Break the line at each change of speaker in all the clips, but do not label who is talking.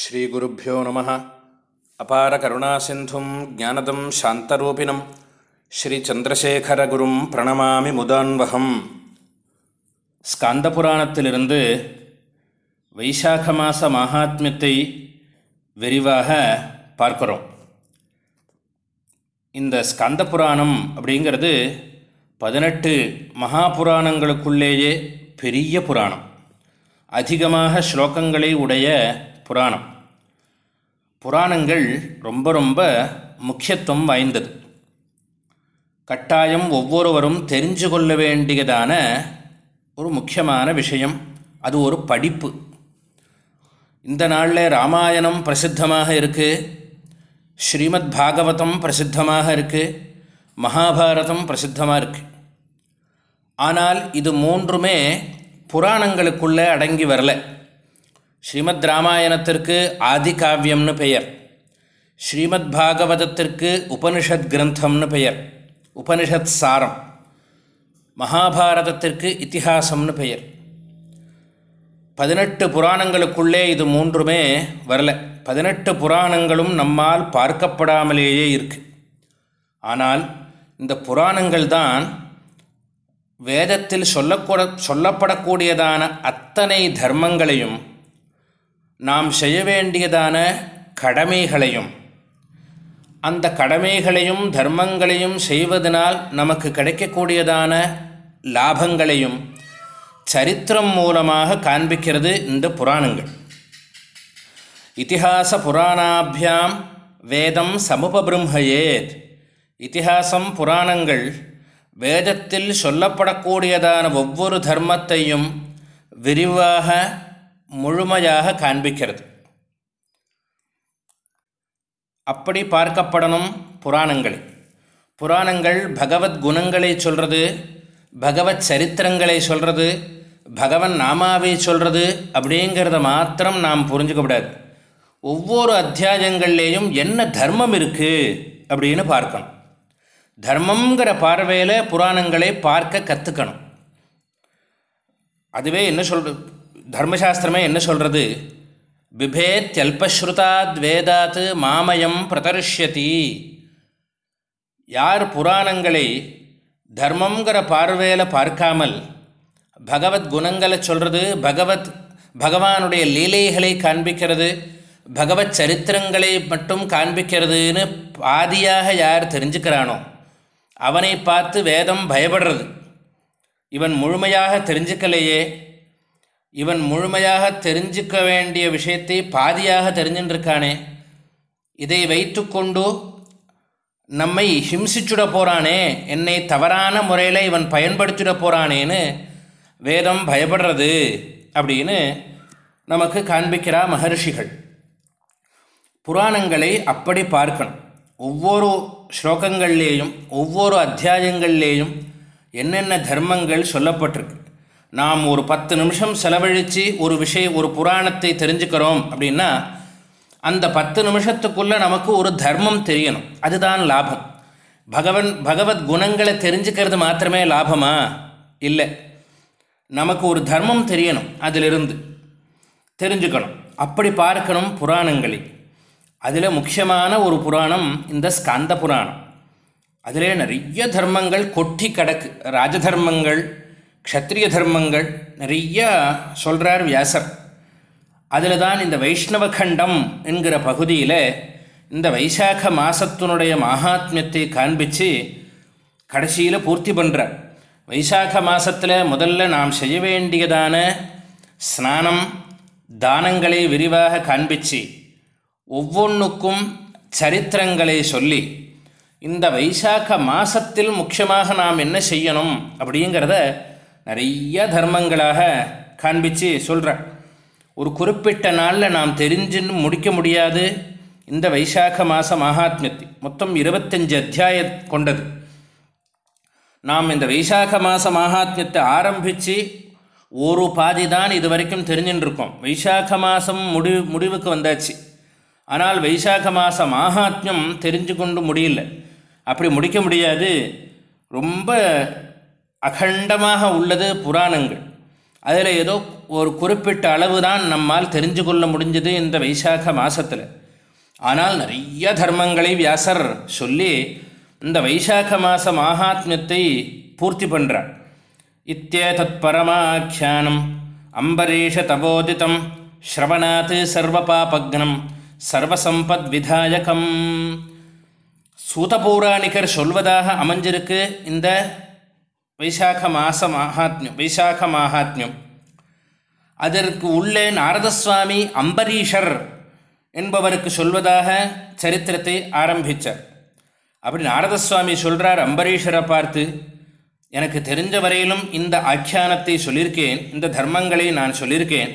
ஸ்ரீகுருப்போ நம. அபார கருணாசிந்தும் ஜானதம் சாந்தரூபிணம். ஸ்ரீச்சந்திரசேகரகுரும் பிரணமாமி முதான்வகம். ஸ்காந்த புராணத்திலிருந்து வைசாக மாச மகாத்மியத்தை விரிவாக பார்க்கிறோம். இந்த ஸ்காந்தபுராணம் அப்படிங்கிறது பதினெட்டு மகாபுராணங்களுக்குள்ளேயே பெரிய புராணம். அதிகமாக ஸ்லோகங்களை உடைய புராணம். புராணங்கள் ரொம்ப ரொம்ப முக்கியத்துவம் வாய்ந்தது. கட்டாயம் ஒவ்வொருவரும் தெரிஞ்சு கொள்ள வேண்டியதான ஒரு முக்கியமான விஷயம். அது ஒரு படிப்பு. இந்த நாளில் ராமாயணம் பிரசித்தமாக இருக்குது ஸ்ரீமத் பாகவதம் பிரசித்தமாக இருக்குது மகாபாரதம் பிரசித்தமாக இருக்குது ஆனால் இது மூன்றுமே புராணங்களுக்குள்ளே அடங்கி வரல. ஸ்ரீமத் ராமாயணத்திற்கு ஆதிகாவியம்னு பெயர். ஸ்ரீமத் பாகவதத்திற்கு உபனிஷத் கிரந்தம்னு பெயர். உபனிஷத் சாரம். மகாபாரதத்திற்கு இத்திஹாசம்னு பெயர். பதினெட்டு புராணங்களுக்குள்ளே இது மூன்றுமே வரல. பதினெட்டு புராணங்களும் நம்மால் பார்க்கப்படாமலேயே இருக்குது ஆனால் இந்த புராணங்கள் தான் வேதத்தில் சொல்லக்கூட சொல்லப்படக்கூடியதான அத்தனை தர்மங்களையும் நாம் செய்ய வேண்டியதான கடமைகளையும் அந்த கடமைகளையும் தர்மங்களையும் செய்வதனால் நமக்கு கிடைக்கக்கூடியதான லாபங்களையும் சரித்திரம் மூலமாக காண்பிக்கிறது இந்த புராணங்கள். இத்திஹாச புராணாபியாம் வேதம் சமுபபிரம்மயேத் இத்திஹாசம் புராணங்கள் வேதத்தில் சொல்லப்படக்கூடியதான ஒவ்வொரு தர்மத்தையும் விரிவாக முழுமையாக காண்பிக்கிறது. அப்படி பார்க்கப்படணும் புராணங்கள். புராணங்கள் பகவத் குணங்களை சொல்கிறது பகவத் சரித்திரங்களை சொல்கிறது பகவன் நாமாவை சொல்கிறது அப்படிங்கிறத மாத்திரம் நாம் புரிஞ்சுக்கப்படாது ஒவ்வொரு அத்தியாயங்கள்லேயும் என்ன தர்மம் இருக்குது அப்படின்னு பார்க்கணும். தர்மங்கிற பார்வையில் புராணங்களை பார்க்க கற்றுக்கணும் அதுவே என்ன சொல்கிறது தர்மசாஸ்திரமே என்ன சொல்கிறது பிபேத் வேதாத் மாமயம் பிரதர்ஷதி யார் புராணங்களை தர்மங்கிற பார்வையில் பார்க்காமல் பகவத் குணங்களை சொல்கிறது பகவத் பகவானுடைய லீலைகளை காண்பிக்கிறது பகவத் சரித்திரங்களை மட்டும் காண்பிக்கிறதுன்னு பாதியாக யார் தெரிஞ்சுக்கிறானோ அவனை பார்த்து வேதம் பயப்படுறது. இவன் முழுமையாக தெரிஞ்சுக்கலையே இவன் முழுமையாக தெரிஞ்சுக்க வேண்டிய விஷயத்தை பாதியாக தெரிஞ்சுட்டுருக்கானே இதை வைத்துக்கொண்டு நம்மை ஹிம்சிச்சுட போகிறானே என்னை தவறான முறையில் இவன் பயன்படுத்திட போகிறானேன்னு வேதம் பயப்படுறது அப்படின்னு நமக்கு காண்பிக்கிறா மகர்ஷிகள். புராணங்களை அப்படி பார்க்கணும். ஒவ்வொரு ஸ்லோகங்கள்லேயும் ஒவ்வொரு அத்தியாயங்கள்லேயும் என்னென்ன தர்மங்கள் சொல்லப்பட்டிருக்கு. நாம் ஒரு பத்து நிமிஷம் செலவழித்து ஒரு விஷய ஒரு புராணத்தை தெரிஞ்சுக்கிறோம் அப்படின்னா அந்த பத்து நிமிஷத்துக்குள்ளே நமக்கு ஒரு தர்மம் தெரியணும். அதுதான் லாபம். பகவன் பகவத் குணங்களை தெரிஞ்சுக்கிறது மாத்திரமே லாபமா? இல்லை. நமக்கு ஒரு தர்மம் தெரியணும் அதிலிருந்து. தெரிஞ்சுக்கணும். அப்படி பார்க்கணும் புராணங்களை. அதில் முக்கியமான ஒரு புராணம் இந்த ஸ்கந்த புராணம். அதிலே நிறைய தர்மங்கள் கொட்டி கிடக்கு. ராஜதர்மங்கள் க்ஷத்ரிய தர்மங்கள் நிறைய சொல்கிறார் வியாசர். அதில் தான் இந்த வைஷ்ணவ கண்டம் என்கிற பகுதியில் இந்த வைசாக மாதத்தினுடைய மகாத்மியத்தை காண்பித்து கடைசியில் பூர்த்தி பண்ணுறார் வைசாக மாதத்தில் முதல்ல நாம் செய்ய வேண்டியதான ஸ்நானம் தானங்களை விரிவாக காண்பித்து ஒவ்வொன்றுக்கும் சரித்திரங்களை சொல்லி இந்த வைசாக்க மாதத்தில் முக்கியமாக நாம் என்ன செய்யணும் அப்படிங்கிறத நிறைய தர்மங்களாக காண்பித்து சொல்கிறேன் ஒரு குறிப்பிட்ட நாளில் நாம் தெரிஞ்சுன்னு முடிக்க முடியாது. இந்த வைசாக மாத மகாத்மியத்தை. மொத்தம் இருபத்தஞ்சு அத்தியாய கொண்டது. நாம் இந்த வைசாக மாத மகாத்மியத்தை ஆரம்பித்து ஒரு பாதி தான் இது வரைக்கும் தெரிஞ்சுட்டுருக்கோம் வைசாக மாதம் முடிவு முடிவுக்கு வந்தாச்சு. ஆனால் வைசாக மாத மாகாத்மியம் தெரிஞ்சு கொண்டு முடியல. அப்படி முடிக்க முடியாது. ரொம்ப அகண்டமாக உள்ளது புராணங்கள். அதில் ஏதோ ஒரு குறிப்பிட்ட அளவு தான் நம்மால் தெரிஞ்சு கொள்ள முடிஞ்சது இந்த வைசாக மாதத்தில் ஆனால் நிறைய தர்மங்களை வியாசர் சொல்லி இந்த வைசாக மாத மாகாத்மியத்தை பூர்த்தி பண்ணுறார் இத்தேதத் பரமாக்கியானம் அம்பரீஷ தபோதிதம் ஸ்ரவணாத் சர்வபாபக்னம் சர்வசம்பத் விதாயகம். சூதபௌராணிகர் சொல்வதாக அமைஞ்சிருக்கு இந்த வைசாக மாச மாகாத்மியம் வைசாக மாகாத்மியம் அதற்கு உள்ளே நாரதசுவாமி அம்பரீஷர் என்பவருக்கு சொல்வதாக சரித்திரத்தை ஆரம்பித்தார் அப்படி நாரதசுவாமி சொல்கிறார் அம்பரீஷரை பார்த்து எனக்கு தெரிஞ்ச வரையிலும் இந்த ஆக்கியானத்தை சொல்லியிருக்கேன் இந்த தர்மங்களை நான் சொல்லியிருக்கேன்.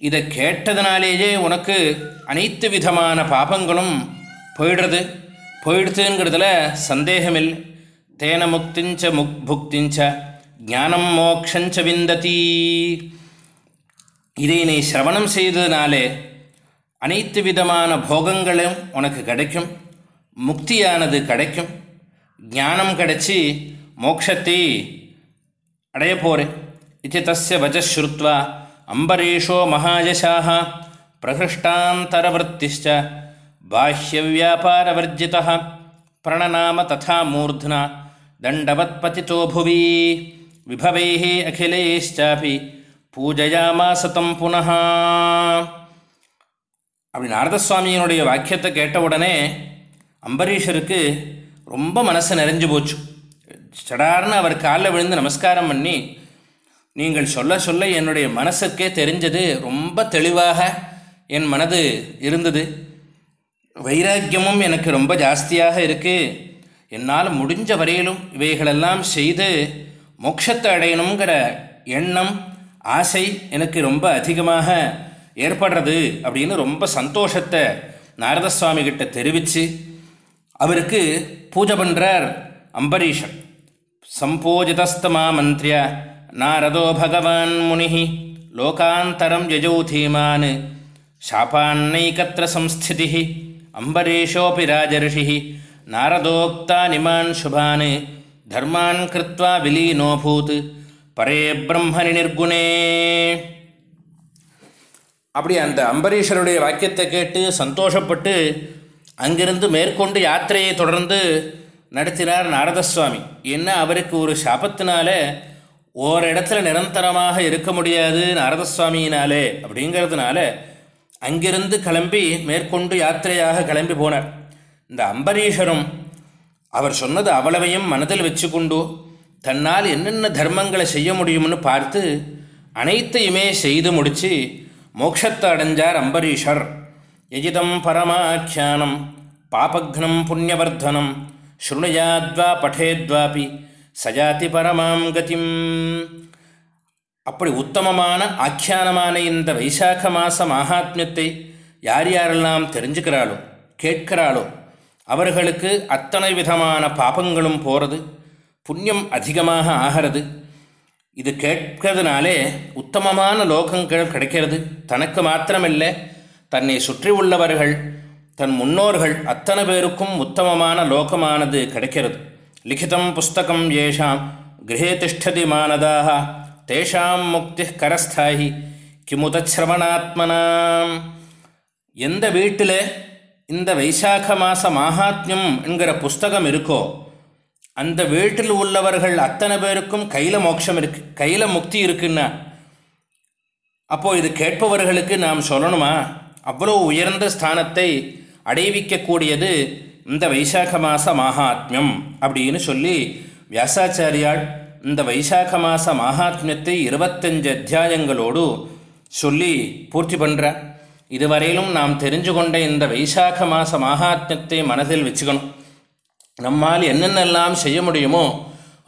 இதை கேட்டதுனாலேயே உனக்கு அனைத்து விதமான பாபங்களும் போயிடுறது போயிடுதுங்கிறதுல சந்தேகமில்லை. தேன முக்திஞ்ச முக் புக்திஞ்ச ஞானம் மோக்ஷஞ்ச விந்ததி இதை நீ சிரவணம் செய்ததினாலே அனைத்து விதமான போகங்களும் உனக்கு கிடைக்கும் முக்தியானது கிடைக்கும். ஞானம் கிடைச்சி மோக்ஷத்தை அடைய போகிறேன் இது தஸ்ய வஜஸ்ருத்வா அம்பரீஷோ மகாயசாக பிரகிருஷ்டாந்தரவருத்திஷ்ட பாஹ்யவியாபாரவர்ஜித. பிரணநாம ததா மூர்த்னா। दण्डवत्पतितो भुवि। विभवैः अखिलैश्चापि பூஜையாமாச தம் புனகா அப்படி நாரதசுவாமியினுடைய வாக்கியத்தை கேட்டவுடனே உடனே அம்பரீஷருக்கு ரொம்ப மனசு நிறைஞ்சு போச்சு. சடார்னு அவர் காலில் விழுந்து நமஸ்காரம் பண்ணி நீங்கள் சொல்ல சொல்ல என்னுடைய மனசுக்கே தெரிஞ்சது ரொம்ப தெளிவாக என் மனது இருந்தது. வைராக்கியமும் எனக்கு ரொம்ப ஜாஸ்தியாக இருக்குது என்னால் முடிஞ்ச வரையிலும் இவைகளெல்லாம் செய்து மோட்சத்தை அடையணுங்கிற எண்ணம் ஆசை எனக்கு ரொம்ப அதிகமாக ஏற்படுறது அப்படின்னு ரொம்ப சந்தோஷத்தை நாரதசுவாமி கிட்ட தெரிவித்து அவருக்கு பூஜை பண்ணுறார் அம்பரீஷன் சம்போஜிதஸ்தமா மந்திரிய நாரதோ பகவான் முனி லோகாந்தரம் யஜௌ தீமான் சாபான்னைக்கத்திர சம்ஸ்திதி அம்பரீஷோபி ராஜர்ஷி நாரதோக்தானிமான் சுபான் தர்மான் கிருத்வா விலீனோபூத் பரே பிரம்மணி நிர்குணே அப்படி அந்த அம்பரீஷருடைய வாக்கியத்தை கேட்டு சந்தோஷப்பட்டு அங்கிருந்து மேற்கொண்டு யாத்திரையை தொடர்ந்து நடத்தினார் நாரதசுவாமி. என்ன அவருக்கு ஒரு சாபத்தினால ஓர் இடத்துல நிரந்தரமாக இருக்க முடியாது நாரதசுவாமியினாலே அப்படிங்கிறதுனால அங்கிருந்து கிளம்பி மேற்கொண்டு யாத்திரையாக கிளம்பி போனார். இந்த அம்பரீஷரும் அவர் சொன்னது அவ்வளவையும் மனதில் வச்சுக்கொண்டு தன்னால் என்னென்ன தர்மங்களை செய்ய முடியும்னு பார்த்து அனைத்தையுமே செய்து முடித்து மோட்சத்தை அடைஞ்சார் அம்பரீஷர். எஜிதம் பரமாக்கியானம் பாபக்னம் புண்ணியவர்தனம் ஸ்ருணுயாத்வா பட்டேத்வாபி சஜாதி பரமாம் கதிம். அப்படி உத்தமமான ஆக்கியானமான இந்த வைசாக்க மாச மாகாத்மியத்தை யார் யாரெல்லாம் தெரிஞ்சுக்கிறாளோ கேட்கிறாளோ அவர்களுக்கு அத்தனை விதமான பாபங்களும் போகிறது புண்ணியம் அதிகமாக ஆகிறது. இது கேட்கிறதுனாலே உத்தமமான லோகங்கள் கிடைக்கிறது. தனக்கு மாத்திரமில்லை தன்னை சுற்றி உள்ளவர்கள் தன் முன்னோர்கள் அத்தனை பேருக்கும் உத்தமமான லோகமானது கிடைக்கிறது. லிখিதம் புஸ்தகம் ஏஷாம் கிரகே திஷ்டதி மானதாக தேஷாம் முக்தி கரஸ்தாகி கிமுதச்சிரவணாத்மனாம் எந்த வீட்டில் இந்த வைசாக மாச மாகாத்மியம் என்கிற புஸ்தகம் இருக்கோ அந்த வீட்டில் உள்ளவர்கள் அத்தனை பேருக்கும் கையில் மோட்சம் இருக்கு கையில் முக்தி இருக்குன்னா அப்போது இது கேட்பவர்களுக்கு நாம் சொல்லணுமா? அவ்வளோ உயர்ந்த ஸ்தானத்தை அடைவிக்கக்கூடியது இந்த வைசாக மாச மாகாத்மியம் அப்படின்னு சொல்லி வியாசாச்சாரியால் இந்த வைசாக மாச மாகாத்மியத்தை இருபத்தஞ்சு அத்தியாயங்களோடு சொல்லி பூர்த்தி பண்ணுறார் இதுவரையிலும் நாம் தெரிஞ்சு கொண்ட இந்த வைசாக மாத மகாத்மியத்தை மனதில் வச்சுக்கணும். நம்மால் என்னென்னலாம் செய்ய முடியுமோ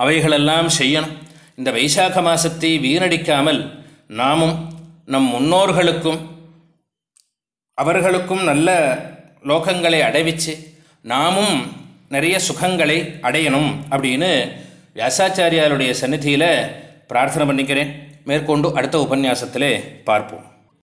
அவைகளெல்லாம் செய்யணும். இந்த வைசாக மாசத்தை வீணடிக்காமல் நாமும் நம் முன்னோர்களுக்கும் அவர்களுக்கும் நல்ல லோகங்களை அடைவிச்சு நாமும் நிறைய சுகங்களை அடையணும் அப்படின்னு வியாசாச்சாரியாருடைய சந்நிதியில் பிரார்த்தனை பண்ணிக்கிறேன். மேற்கொண்டு அடுத்த உபன்யாசத்திலே பார்ப்போம்.